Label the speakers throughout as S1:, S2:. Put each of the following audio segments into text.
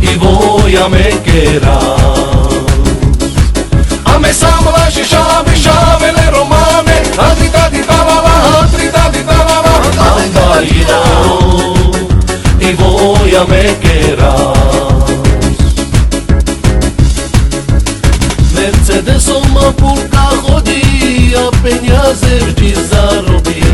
S1: y voy a me quedar. A me samba și șame, șamele romane, a trita di ta la a trita di ta la la, Andalia, y voy a me quedar. Mercedes-o mă purta hodia pe neazeri și zarobia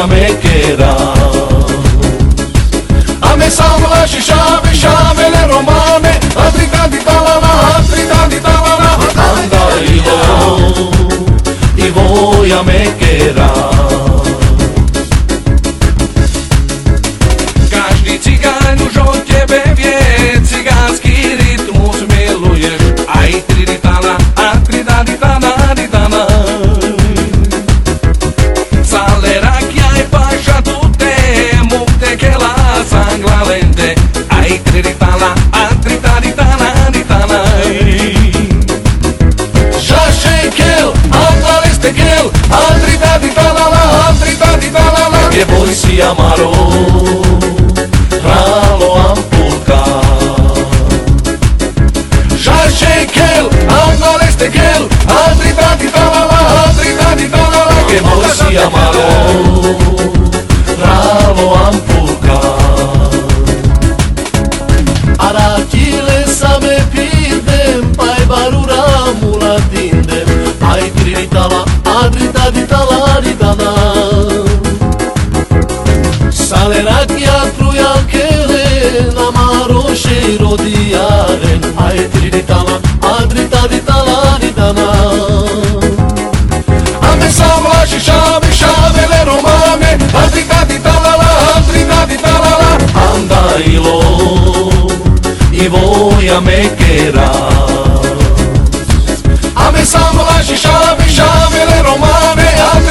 S1: ya me queda. Amesamo la shisha, bishame le romane, atrita di talana, atrita di talana, anda hijo, hijo ya me queda. valente. Ay, triritana, atritaritana, aritana. Jašenkel, atlalistekel, atritaritana, atritaritana. Je boj si amaro, hrálo ampulka. Jašenkel, atlalistekel, atritaritana, adrita ditala ditana Salera kia truia kele Namaro sheiro diaren Ai tritala, adrita ditala ditana Ame samla și șame, șamele romane Adrita ditala la, adrita ditala la Andailo i voi a me querer Ame sambla și șame Hey,